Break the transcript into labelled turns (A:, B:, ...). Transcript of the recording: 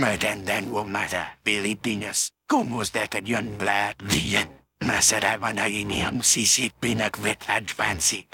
A: Maiden den will matter, Pilipinas. Kumusta yun lahat diyan? Masarapan na iniham sisipin at wet advanced.